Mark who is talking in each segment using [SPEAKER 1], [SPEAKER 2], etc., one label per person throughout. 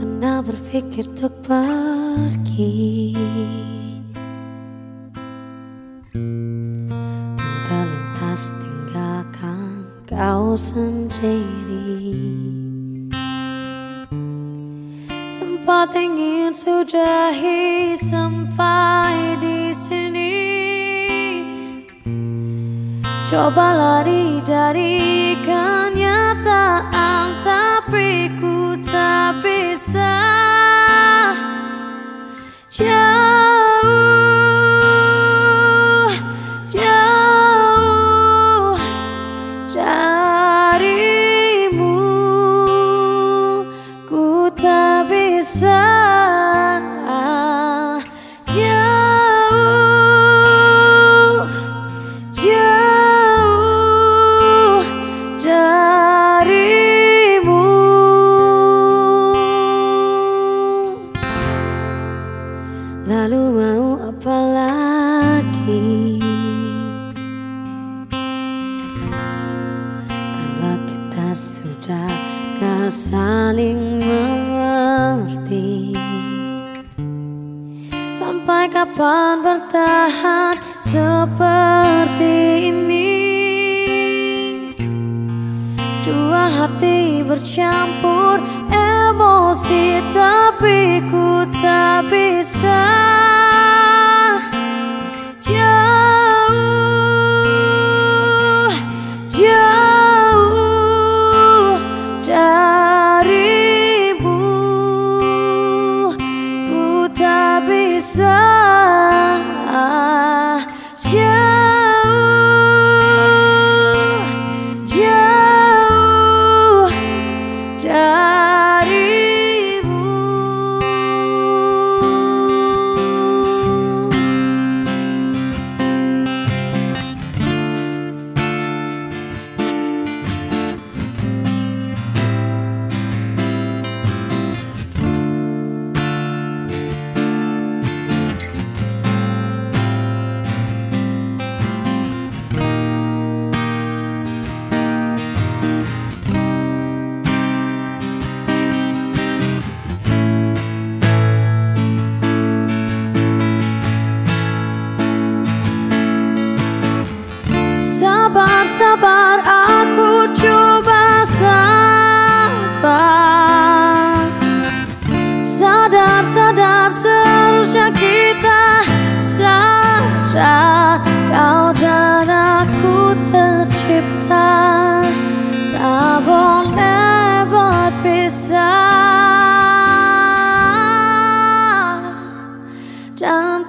[SPEAKER 1] pernah berpikir untuk pergi. Terlintas tinggalkan kau sendiri. Sempat ingin sudahi sampai di sini. Coba lari dari kenyataan Tapi ku tak bisa Lalu mau apa lagi? Kalau kita sudah gak saling mengerti. Sampai kapan bertahan seperti ini Dua hati bercampur emosi Tapi ku tak bisa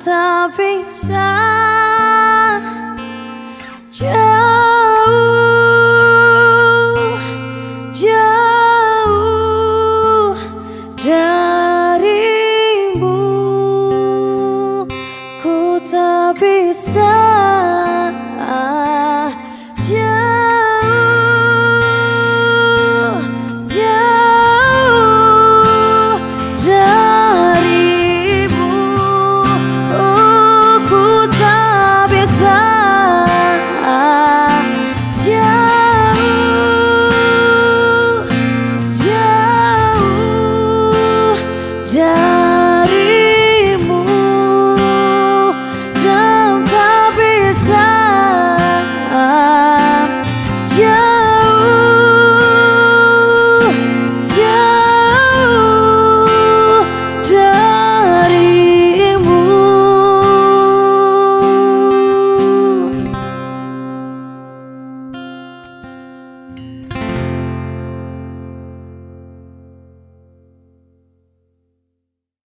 [SPEAKER 1] Tak bisa Jauh Jauh Darimu Ku tak bisa